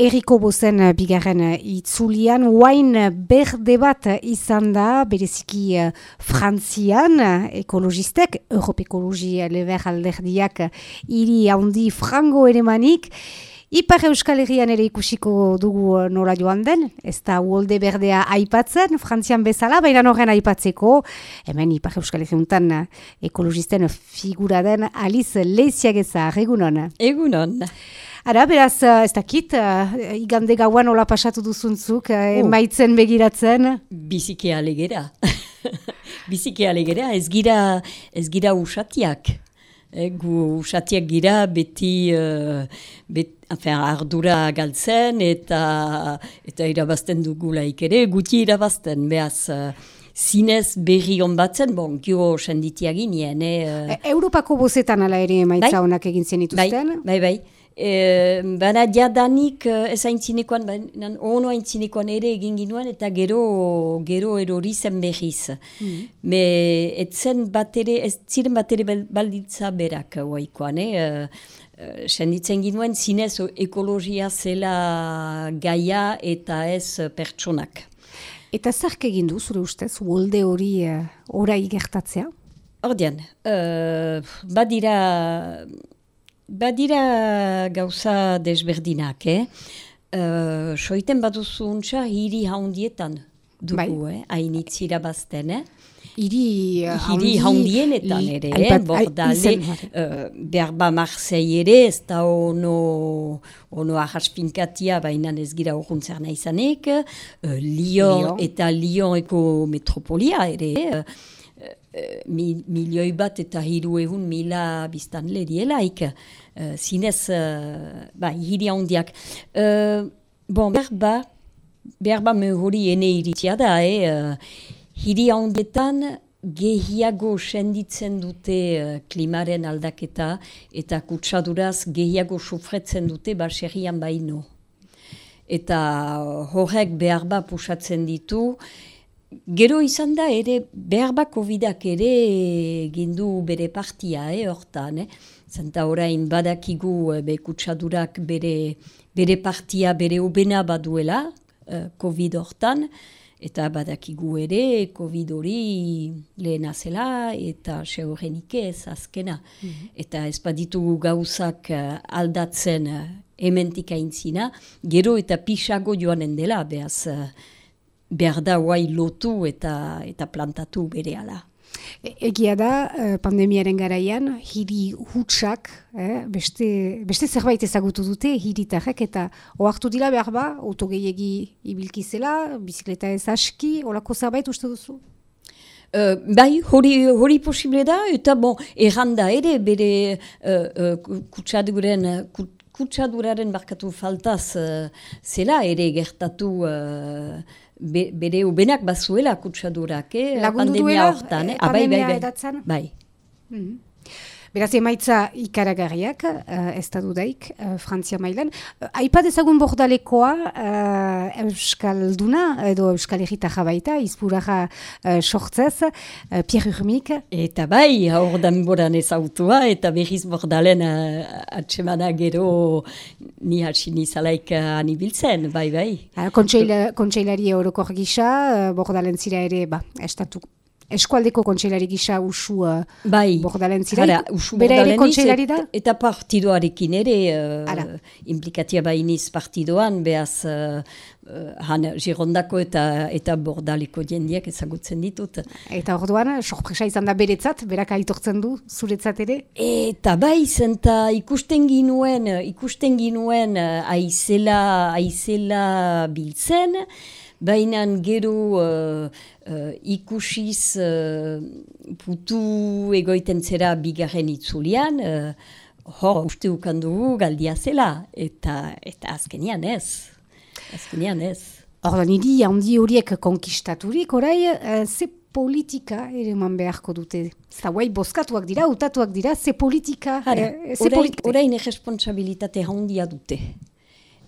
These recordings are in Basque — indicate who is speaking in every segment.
Speaker 1: Eriko bozen eh, bigarren eh, itzulian, wain berde bat izan da, bereziki frantzian, ekologistek, Europe Ekologi leber alderdiak hiri handi frango ere manik, Ipar Euskal Herrian ere ikusiko dugu nola joan den, ez da uolde berdea aipatzen, frantzian bezala, baina horren aipatzeko, hemen Ipar Euskal Herriuntan ekologisten figura den Alice Leiziageza, egunon.
Speaker 2: Egunon.
Speaker 1: Ara, beraz, uh, ez dakit, uh, igande gauan hola pasatu duzuntzuk, uh, emaitzen begiratzen?
Speaker 2: Bizike alegera. Bizike alegera, ez gira, ez gira usatiak. E, gu usatiak gira beti, uh, bet, ardura galtzen eta eta irabazten dugulaik ere, guti irabazten, behaz, zinez berri hon batzen, bon, gio senditiagin, nien.
Speaker 1: E, Europako bozetan ala ere emaitza bai? honak egin zen ituzten?
Speaker 2: Bai, bai, bai. E, Baina jadanik ez aintzinekoan, ono aintzinekoan ere egin ginuen eta gero gero erori zen behiz. Mm. Me, etzen batere, ez ziren batere balditza berak oaikoan, eh? Uh, senditzen ginuen zinez ekologia zela gaia eta ez pertsonak.
Speaker 1: Eta zark egin du, zure ustez, wolde hori uh, orai gertatzea?
Speaker 2: Ordean, uh, badira Badira gauza desberdinak, eh? Uh, soiten baduzu untsa hiri haundietan dugu, bai. eh? Hainitzira bazten, eh?
Speaker 1: Hiri,
Speaker 2: hiri haundienetan ere, eh? Bordale, uh, berba marzei ere, ez da ono, ono ahaspinkatia, baina ez gira urruntzer nahi zanek, uh, Lyon, Lyon, eta Lyoneko metropolia ere, eh? Uh, milioi bat eta hiru egun mila biztan ledielaik. Uh, zinez, uh, ba, hiri handiak. Uh, bon, berba, berba me hori ene iritzia da, eh? Uh, hiri handietan gehiago senditzen dute uh, klimaren aldaketa eta kutsaduraz gehiago sufretzen dute baserrian baino. Eta horrek behar ba pusatzen ditu, Gero izan da ere behar bako bidak ere gindu bere partia, eh, hortan. Eh? Zenta orain badakigu eh, be kutsadurak bere, bere partia, bere ubena baduela, eh, COVID hortan, eta badakigu ere COVID hori lehena zela eta seurenik ez azkena. Mhm. Eta ez baditugu gauzak eh, aldatzen eh, ementik aintzina, gero eta pixago joanen dela, behaz... Eh, behar da guai lotu eta, eta plantatu bere ala.
Speaker 1: E, egia da, eh, pandemiaren garaian, hiri hutsak, eh, beste, beste zerbait ezagutu dute hiritarrek, eta oartu dira behar ba, autogeiegi ibilkizela, bizikleta ez aski, olako zerbait uste duzu?
Speaker 2: Uh, bai, hori, hori posible da, eta bon, erranda ere, bere uh, uh, kutsaduren, kutsaduraren barkatu faltaz uh, zela ere gertatu be, bere ubenak bazuela kutsadurak, eh? pandemia hortan. Eh?
Speaker 1: Ah, bai, bai, bai.
Speaker 2: bai.
Speaker 1: Mm -hmm. Beraz, emaitza ikaragarriak, uh, ez da dudaik, uh, Frantzia mailan. Uh, Aipat ezagun bordalekoa uh, Euskalduna, edo Euskal Herrita jabaita, izpuraja uh, sortzez, uh, Pierre Urmik.
Speaker 2: Eta bai, hor danboran ez autua, eta berriz bordalen uh, atsemana gero ni hasi nizalaik uh, anibiltzen, bai, bai.
Speaker 1: Uh, Kontseilari horokor gisa, uh, bordalen zira ere, ba, estatu eskualdeko kontseilari gisa usu uh, bai. bordalen zira. Bera ere kontseilari da?
Speaker 2: Eta partidoarekin ere, uh, implikatia bainiz partidoan, behaz uh, uh, han girondako eta eta bordaleko jendiak ezagutzen ditut.
Speaker 1: Eta orduan, sorpresa izan da beretzat, berak aitortzen du, zuretzat ere?
Speaker 2: Eta bai, zenta ikusten ginuen, ikusten ginuen uh, aizela, aizela biltzen, Baina gero uh, uh, ikusiz uh, putu egoiten zera bigarren itzulian, uh, hor uste ukandugu galdia zela, eta, eta azkenian ez. Azkenian ez.
Speaker 1: Hor niri handi horiek konkistaturik, orai, uh, ze politika ere man beharko dute. Zta guai boskatuak dira, utatuak dira, ze politika.
Speaker 2: Hara, eh, orain responsabilitate handia dute.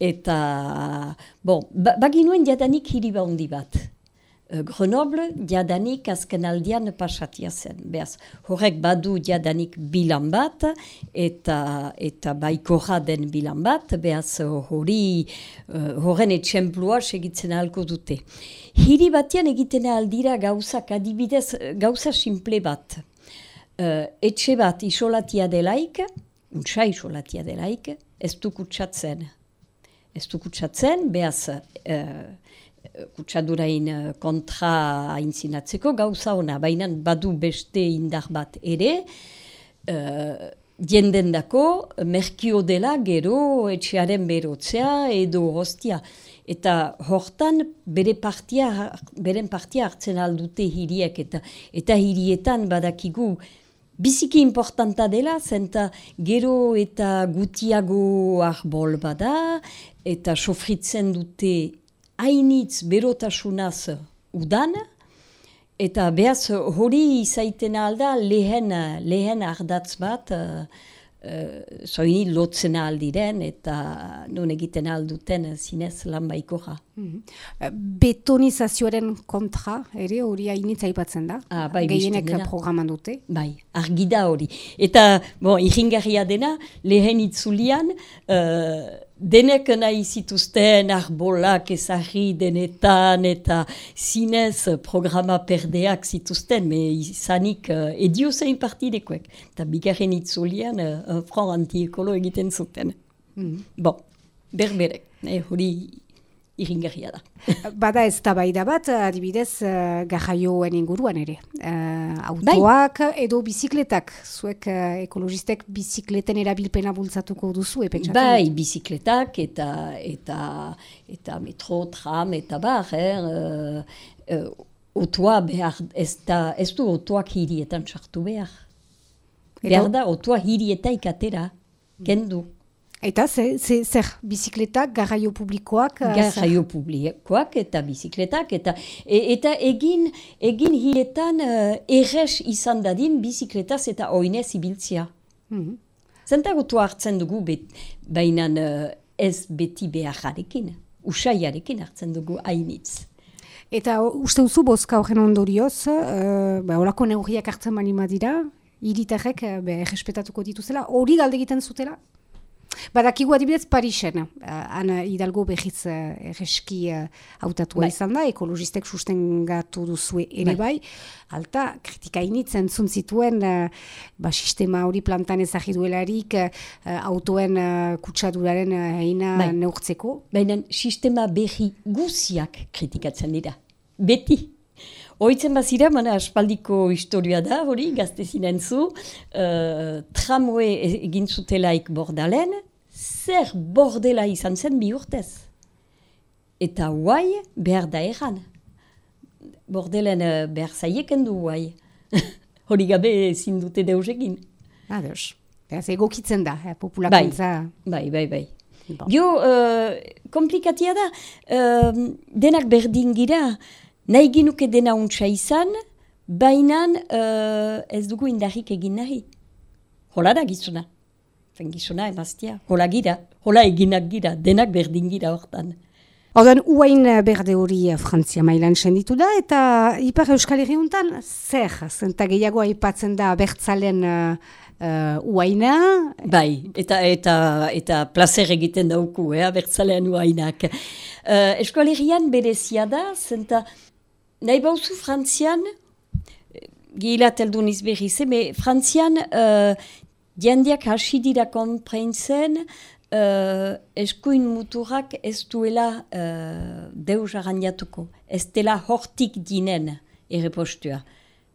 Speaker 2: Eta, bon, ba, baginuen jadanik hiri baundi bat. uh, Grenoble jadanik azken aldian pasatia zen. Beaz, horrek badu jadanik bilan bat, eta, eta baikorra den bilan bat, beaz hori uh, horren etxemplua segitzen ahalko dute. Hiri batean egiten aldira gauzak, adibidez gauza simple bat. Uh, etxe bat isolatia delaik, untsa isolatia delaik, ez du kutsatzen. Ez du kutsatzen, behaz, uh, kutsadurain kontra aintzinatzeko gauza ona, baina badu beste indar bat ere, uh, jenden dako, merkio dela gero etxearen berotzea edo hostia. Eta hortan bere partia, beren partia hartzen aldute hiriek eta, eta hirietan badakigu biziki importanta dela, zenta gero eta gutiago arbol bada, eta sofritzen dute hainitz berotasunaz udan, eta behaz hori izaiten alda lehen, lehen ardatz bat, uh, soini lotzen aldiren eta non egiten alduten zinez lan baiko Mm
Speaker 1: Betonizazioaren kontra, ere hori hainitza aipatzen da?
Speaker 2: Ah, bai,
Speaker 1: Gehienek programan dute?
Speaker 2: Bai, argida hori. Eta, bon, iringarria dena, lehen itzulian, uh, denek nahi zituzten arbolak ezagri denetan eta zinez programa perdeak zituzten, me izanik uh, edio zein partidekoek. Eta bigarren itzulian, uh, fron antiekolo egiten zuten. Mm -hmm. Bon, berberek, eh, hori iringarria da.
Speaker 1: Bada ez da bai da bat, adibidez, uh, gajaioen inguruan ere. Uh, autoak bai. edo bizikletak, zuek uh, ekologistek bizikleten erabilpena bultzatuko duzu, epentsatzen?
Speaker 2: Bai, bizikletak eta, eta, eta metro, tram eta bar, eh, uh, otoa behar, ez, da, ez du otoak hirietan txartu behar. Behar da, otoa hirietaik atera, kendu.
Speaker 1: Eta zer, bizikletak, garraio publikoak?
Speaker 2: Eh, garraio publikoak eta bizikletak. Eta, e, eta egin, egin hietan uh, erres izan dadin bizikletaz eta oinez ibiltzia. Mm -hmm. Zentagotu hartzen dugu, baina uh, ez beti beharrarekin, usaiarekin hartzen dugu hainitz.
Speaker 1: Eta uste duzu bozka horren ondorioz, uh, ba, olako neugriak hartzen mani madira, iritarrek uh, errespetatuko dituzela, hori galde egiten zutela? Badakigu adibidez Parisen, uh, Hidalgo behiz uh, erreski hautatua uh, izan da, ekologistek susten gatu duzue ere bai. bai. Alta, kritika initzen zuntzituen, uh, ba, sistema hori plantan ezagiduelarik, uh, autoen uh, kutsaduraren uh, eina bai. neurtzeko.
Speaker 2: Baina sistema behi guziak kritikatzen dira. Beti. Oitzen bazira, mana aspaldiko historia da, hori, gazte zinen zu, uh, tramue egin zutelaik bordalen, zer bordela izan zen bi urtez. Eta guai behar da egan. Bordelen uh, behar zaieken du guai. hori gabe ezin dute deus egin.
Speaker 1: Ados, behar egokitzen da, eh, populakuntza.
Speaker 2: Bai, bai, bai. bai. Jo, uh, komplikatia da, uh, denak berdin gira, nahi ginuke dena untsa izan, baina uh, ez dugu indarrik egin nahi. Hola da gizuna. Fen gizuna emaztia. Hola gira. Hola eginak gira. Denak berdin gira hortan.
Speaker 1: Ordan, uain berde hori Frantzia mailan senditu da, eta Ipar Euskal Herriuntan, zer, zenta gehiago aipatzen da bertzalen uh, uaina?
Speaker 2: Bai, eta eta eta placer egiten dauku, eh, bertzalean uainak. Uh, Euskal Herrian berezia da, zenta nahi bauzu frantzian, gila teldu niz berriz, me frantzian uh, diandiak hasi dira konpreintzen uh, eskuin muturak ez duela uh, deus arrandiatuko. Ez dela hortik dinen errepostua.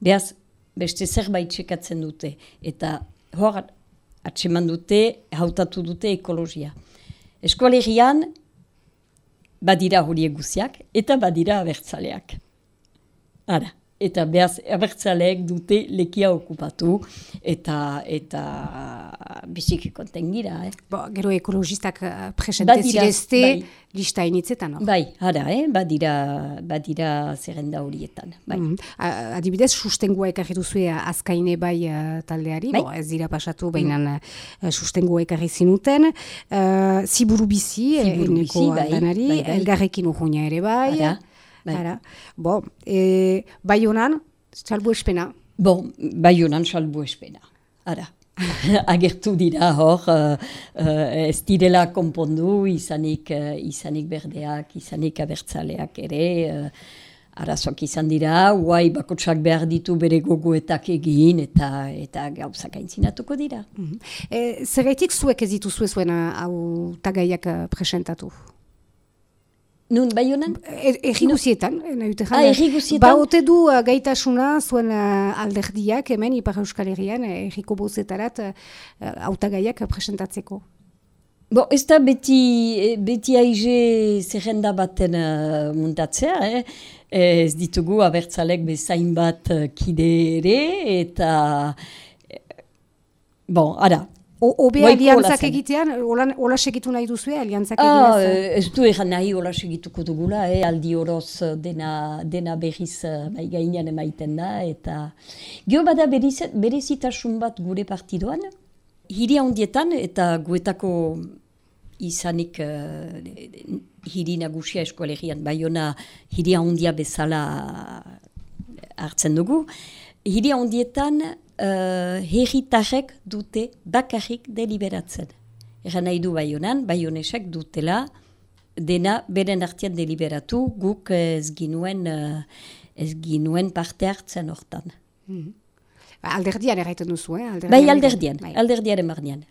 Speaker 2: Beaz, beste zerbait txekatzen dute. Eta hor atseman dute, hautatu dute ekologia. Eskualerian, badira hori eguziak, eta badira abertzaleak. Ara, eta behaz abertzaleek dute lekia okupatu eta eta biziki konten gira. Eh?
Speaker 1: Bo, gero ekologistak uh, presente zirezte bai. lista initzetan.
Speaker 2: Bai, ara, eh? badira, badira zerrenda horietan. Bai. Mm
Speaker 1: Adibidez, sustengua ekarri duzue azkaine bai uh, taldeari, bai. Bo, ez dira pasatu, baina mm uh, sustengua ekarri zinuten. Uh, ziburu bizi,
Speaker 2: ziburu bizi, bai,
Speaker 1: bai, bai. elgarrekin ere bai. Ara. Bai. Ara, bo, e, bai honan, salbu espena.
Speaker 2: Bon, bai honan salbu espena. Ara. agertu dira hor, uh, uh, ez direla konpondu, izanik, uh, izanik berdeak, izanik abertzaleak ere, uh, arazoak izan dira, guai bakotsak behar ditu bere gogoetak egin, eta eta gauzak aintzinatuko dira. Mm
Speaker 1: -hmm. e, Zerretik zuek ez dituzue zuen hau tagaiak presentatu?
Speaker 2: Nun, bai honan?
Speaker 1: Egi guzietan, nahi dute
Speaker 2: Ah, egi guzietan? Ba,
Speaker 1: ote du uh, gaitasuna zuen uh, alderdiak, hemen, Ipar Euskal Herrian, egiko bozetarat, autagaiak uh, presentatzeko.
Speaker 2: Bo, ez da beti, beti aize zerrenda baten uh, muntatzea, eh? ez ditugu abertzalek bezain bat kide ere, eta... Bon, ara,
Speaker 1: Obe aliantzak egitean, hola segitu nahi duzu, aliantzak ah,
Speaker 2: Ez du egan nahi hola segituko dugula, eh? aldi horoz dena, dena berriz bai gainean emaiten da, eta gio bada berezitasun bat gure partidoan, hiri handietan eta guetako izanik uh, hiri nagusia eskolegian, bai ona hiri handia bezala hartzen dugu, hiri handietan uh, herritarrek dute bakarrik deliberatzen. Egan nahi du baionan, baionesak dutela dena beren artian deliberatu guk ez ginuen, uh, ez ginuen parte hartzen hortan. Mm -hmm.
Speaker 1: Alderdian erraiten duzu, eh?
Speaker 2: Alderdian bai, alderdian, bai. alderdiaren marnean.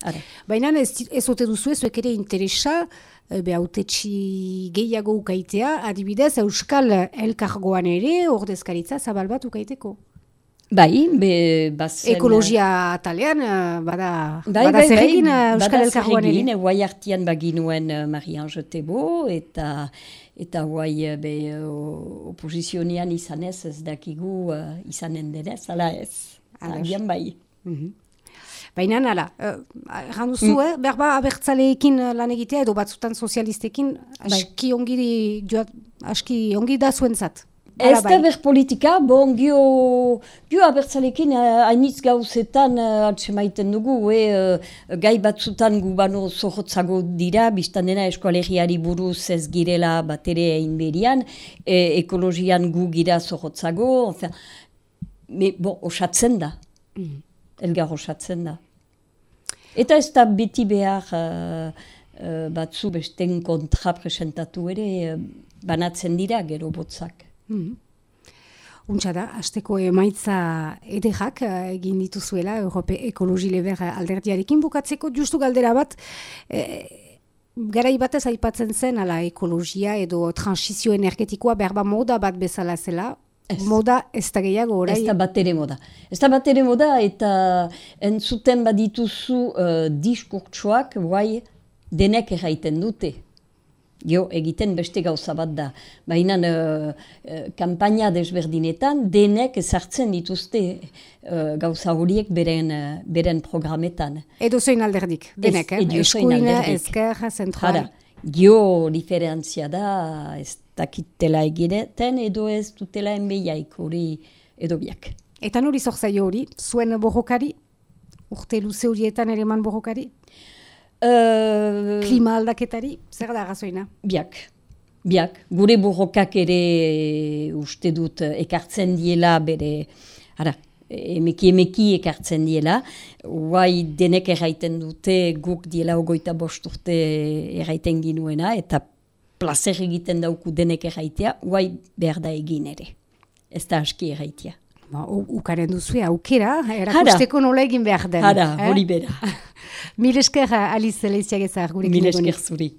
Speaker 1: Baina ez, ez ote duzu, zuek ere interesa, eh, be autetxi gehiago ukaitea, adibidez, Euskal Elkargoan ere, ordezkaritza zabal bat ukaiteko.
Speaker 2: Bai, be, bazen...
Speaker 1: Ekologia talean, eh, bada, bai, bada bai, zerrekin bai, eh, Euskal Elkarroan ere.
Speaker 2: Bada guai hartian baginuen uh, Marie-Ange Tebo, eta, eta guai be, oposizionian izanez ez dakigu uh, izanen denez, ala ez. Agian bai. Mm -hmm.
Speaker 1: Baina nala, uh, duzu, mm. eh, berba abertzaleekin lan egitea edo batzutan sozialistekin aski, bai. ongi, aski ongi da zuentzat.
Speaker 2: Ez da ber politika, bon, gio, gio abertzalekin eh, hainitz gauzetan uh, maiten dugu, e, gai batzutan gubano zohotzago dira, biztan dena eskoalegiari buruz ez girela batere egin berian, ekologian gu gira zohotzago, enfin, me, bon, osatzen da, mm. elgar osatzen da. Eta ez da beti behar uh, uh, batzu besten kontra presentatu ere, banatzen dira gero botzak.
Speaker 1: Mm Untsa da, azteko emaitza edekak eh, egin dituzuela Europe Ekologi Leber alderdiarekin bukatzeko, justu galdera bat, e, garai batez aipatzen zen, ala ekologia edo transizio energetikoa berba moda bat bezala zela, Ez. Moda ez da gehiago orai?
Speaker 2: Ez da bat ere moda. Ez da bat ere moda eta entzuten badituzu uh, diskurtsoak, guai, denek erraiten dute. Jo, egiten beste gauza bat da. Baina uh, uh, kampaina desberdinetan denek ezartzen dituzte uh, gauza horiek beren, uh, beren programetan.
Speaker 1: Edo zein alderdik, denek, eh? Eskuina, ezker, zentral.
Speaker 2: Gio diferentzia da, ez dakitela egiten edo ez dutela enbeiaik hori edo biak.
Speaker 1: Eta nori zorzai hori, zuen borrokari? Urte luze horietan ere man borrokari? Uh, Klima aldaketari, zer da gazoina?
Speaker 2: Biak, biak. Gure burrokak ere uste dut ekartzen diela bere, ara, emeki emeki ekartzen diela. Guai denek erraiten dute guk diela ogoita bosturte erraiten ginuena eta placer egiten dauku denek erraitea, guai behar da egin ere. Ez da aski erraitea.
Speaker 1: Ba, ukaren duzu aukera, erakusteko nola egin behar den.
Speaker 2: Hara, hori eh? bera.
Speaker 1: Mil esker Alice Leiziagezar,
Speaker 2: gurekin. Mil esker zuri.